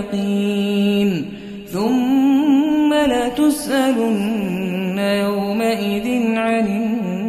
اليقين. ثم لتسألن يومئذ عن النار